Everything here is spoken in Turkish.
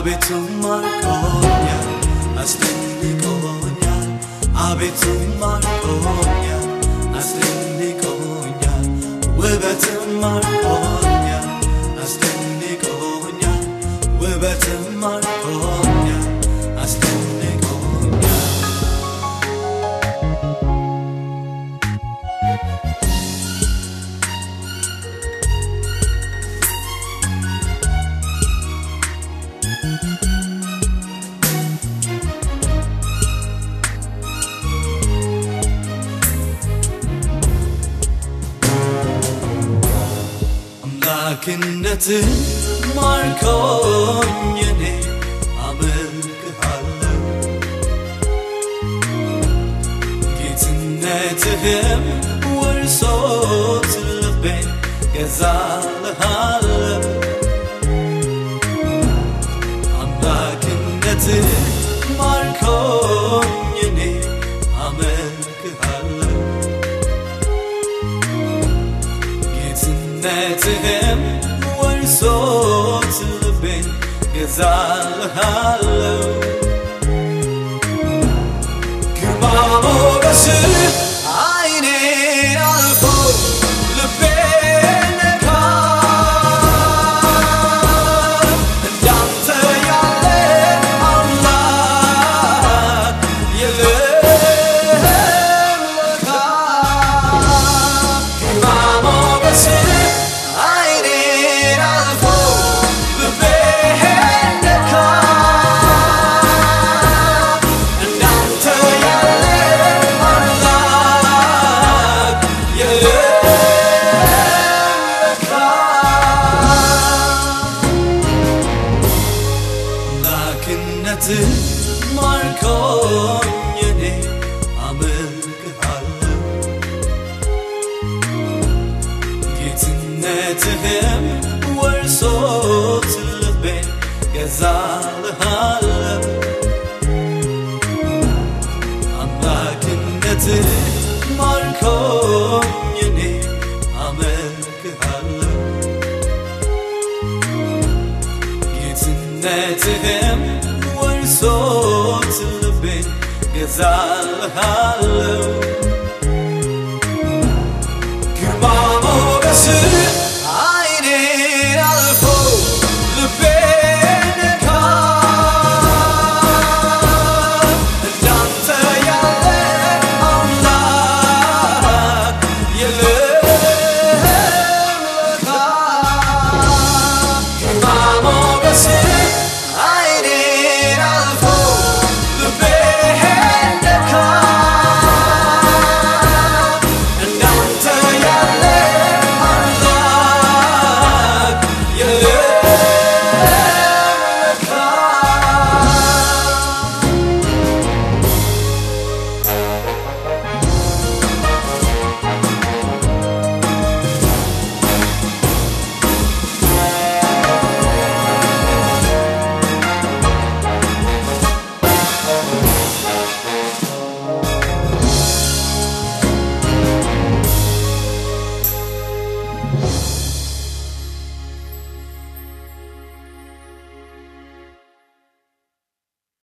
አቤቱ ማርኮኛል አስደንቆኛል አቤቱ ማርኮኛል አስደንቆኛል ውበትም ማርኮኛል لكن ماركون يني عمل كهالو جيتنتهم ورصوت لبين يزال هالو عم لكن ماركون يني عمل كهالو جيتنتهم is all hollow. Come on, halı halı Anlakin nedir markom amel halı Gitsin nedim var sotlu güzel halı